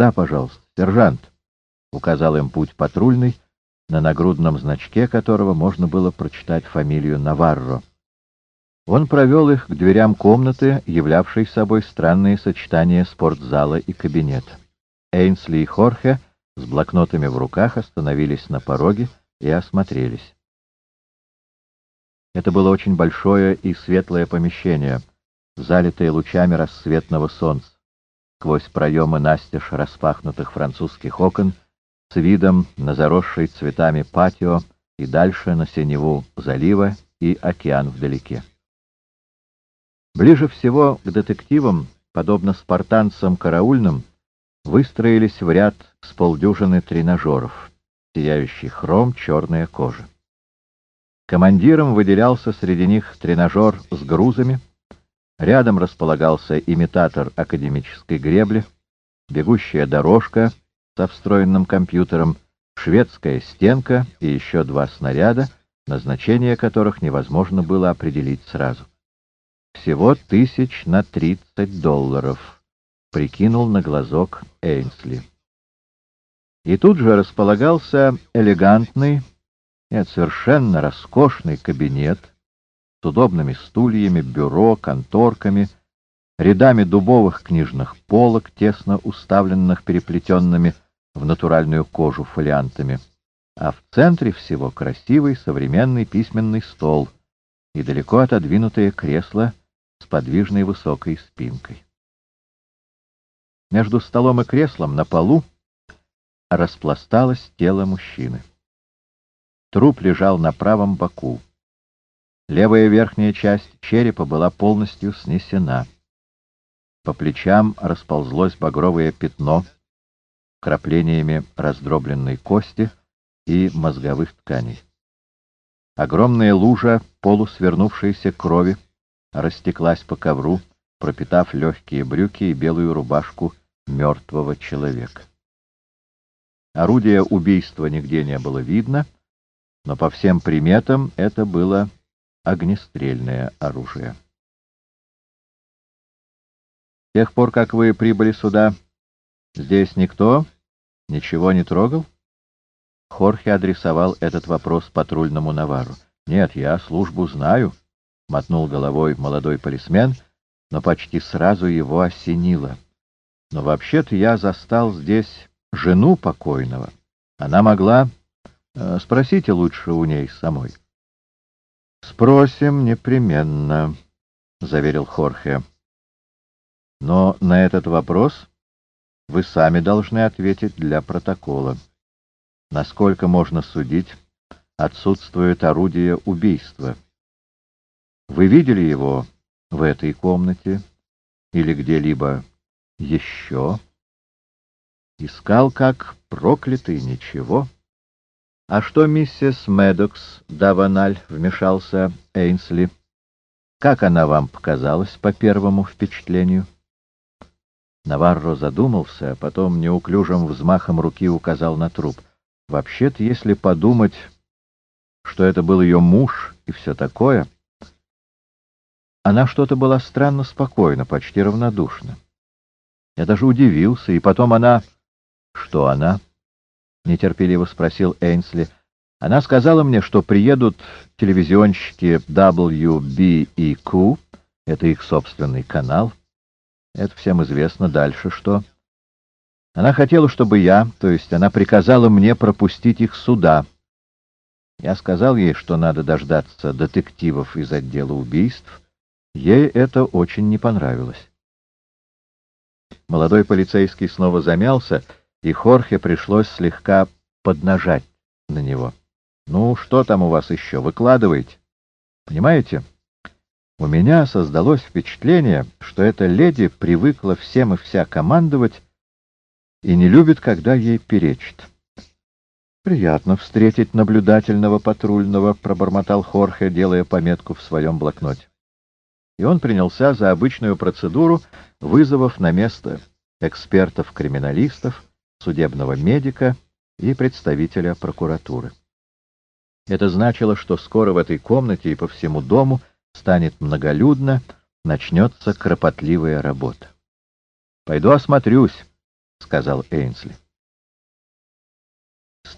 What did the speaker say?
«Да, пожалуйста, сержант», — указал им путь патрульный, на нагрудном значке которого можно было прочитать фамилию Наварро. Он провел их к дверям комнаты, являвшей собой странное сочетание спортзала и кабинета. Эйнсли и Хорхе с блокнотами в руках остановились на пороге и осмотрелись. Это было очень большое и светлое помещение, залитое лучами рассветного солнца. Сквозь проемы настежь распахнутых французских окон с видом на заросший цветами патио и дальше на синеву залива и океан вдалеке. Ближе всего к детективам, подобно спартанцам караульным, выстроились в ряд с полдюжины тренажеров, сияющий хром, черная кожа. Командиром выделялся среди них тренажер с грузами, рядом располагался имитатор академической гребли, бегущая дорожка со встроенным компьютером, шведская стенка и еще два снаряда, назначение которых невозможно было определить сразу. Всего тысяч на тридцать долларов, прикинул на глазок Эйнсли. И тут же располагался элегантный, нет, совершенно роскошный кабинет с удобными стульями, бюро, конторками, рядами дубовых книжных полок, тесно уставленных переплетенными в натуральную кожу фолиантами, а в центре всего красивый современный письменный стол и далеко отодвинутое кресло с подвижной высокой спинкой. Между столом и креслом на полу распласталось тело мужчины. Труп лежал на правом боку. Левая верхняя часть черепа была полностью снесена. По плечам расползлось багровое пятно краплениями раздробленной кости и мозговых тканей. Огромная лужа полусвернувшейся крови растеклась по ковру, пропитав легкие брюки и белую рубашку мертвого человека. Орудия убийства нигде не было видно, но по всем приметам это было огнестрельное оружие. С тех пор, как вы прибыли сюда, здесь никто ничего не трогал? Хорхе адресовал этот вопрос патрульному навару. Нет, я службу знаю, — мотнул головой молодой полисмен, но почти сразу его осенило. Но вообще-то я застал здесь жену покойного. Она могла... Э, спросите лучше у ней самой. — Спросим непременно, — заверил Хорхе. — Но на этот вопрос вы сами должны ответить для протокола. Насколько можно судить, отсутствует орудие убийства. Вы видели его в этой комнате или где-либо еще? Искал как проклятый ничего. А что миссис Медокс Даваналь вмешался Эйнсли? Как она вам показалась по первому впечатлению? Наварро задумался, а потом неуклюжим взмахом руки указал на труп. Вообще-то, если подумать, что это был ее муж и все такое, она что-то была странно спокойна, почти равнодушна. Я даже удивился, и потом она... Что она? — нетерпеливо спросил Эйнсли. Она сказала мне, что приедут телевизионщики WB и Q, это их собственный канал. Это всем известно. Дальше что? Она хотела, чтобы я, то есть она приказала мне пропустить их сюда. Я сказал ей, что надо дождаться детективов из отдела убийств. Ей это очень не понравилось. Молодой полицейский снова замялся, и Хорхе пришлось слегка поднажать на него. «Ну, что там у вас еще? Выкладывайте. Понимаете, у меня создалось впечатление, что эта леди привыкла всем и вся командовать и не любит, когда ей перечит». «Приятно встретить наблюдательного патрульного», — пробормотал Хорхе, делая пометку в своем блокноте. И он принялся за обычную процедуру вызовов на место экспертов-криминалистов, судебного медика и представителя прокуратуры. Это значило, что скоро в этой комнате и по всему дому станет многолюдно, начнется кропотливая работа. «Пойду осмотрюсь», сказал Эйнсли.